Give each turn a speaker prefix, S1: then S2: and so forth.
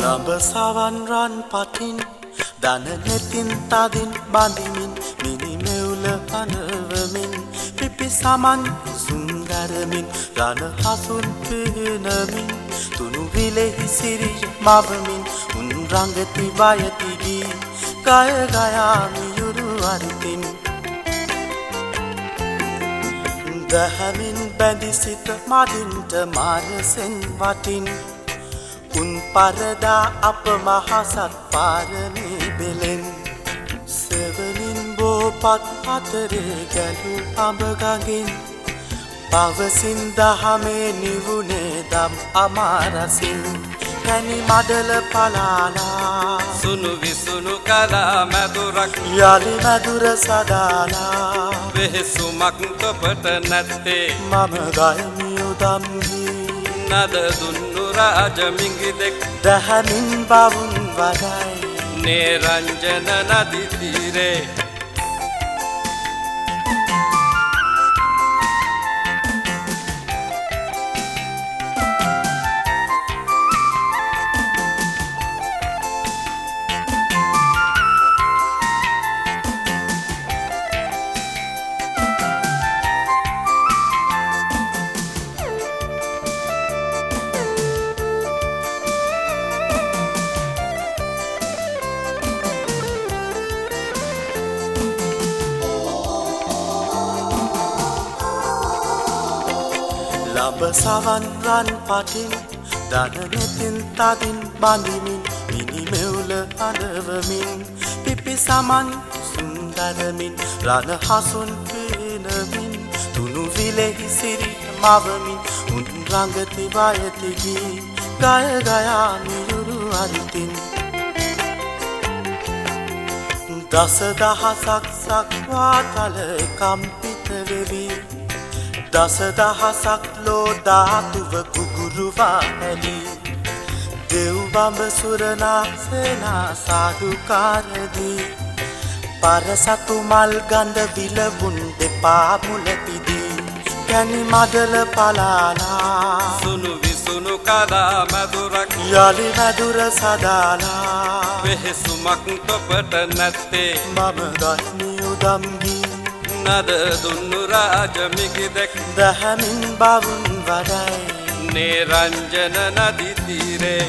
S1: ලඹ සවන්රන් පටින් දන නෙතින් තදින් බඳිමින් මිනිමෙවුල පනවමින් පිපි සමන් සුන්දරමින් රණ හසුන් පිහිනමින් තුනු විලෙහි සිරිය මවමින් උන් රංගති බයතිගී ගය ගයාමියුරු අරිතින්. දැහැමින් බැඳි සිත මදින්ට මාරසෙන් වටින්. උන් පරදා අප මහසත් පාරමී බෙලෙන්. සෙවනින් බෝපත් අතරේ ගැලු අඹගගින් පවසින් දහමේ නිවුණේ දම් අමාරසින් පැණි මඩල පලාලා.
S2: සුනු විසුණු කලා මැදුරක්.
S1: යළි මැදුර සදාලා.
S2: වෙහෙසුමක් තොපට නැත්තේ.
S1: මම ගල්මියුදම්ගී
S2: නද දුන්නු
S1: जिगलि बहु बाय
S2: निरञ्जना धीरे
S1: ලබ සවන්රන් පටින් දනනෙතින් තදින් බඳිමින් මිනිමෙවුල අඩවමින් පිපි සමන් සුන්දරමින් රණ හසුන් පේනමින් තුනු විලෙහි සිරි මවමින් උන් රංගති වයතිගී ගය ගයා මියුරු අරිතින්. දස දහසක් සක්වා තල කම්පිත වෙවී. දස දහසක් ලෝ ධාතුව කුගුරුවා ඇලි දෙව්බඹ සුරනා සේනා සාධුකාරදී පරසතු මල් ගඳ විලවුන් දෙපා මුලපිදී ගැනි මඩල පලාලා.
S2: සුනු විසුණු කලා මැදුරක්.
S1: යළි මැදුර සදාලා.
S2: වෙහෙසුමක් තොපට නැත්තේ.
S1: මම ගල්මියුදම්ගී
S2: නද දුන්නු රාජමිගිදෙක්
S1: දැහැමින් බවුන් වඩයි.
S2: නේරංජන නදිතීරේ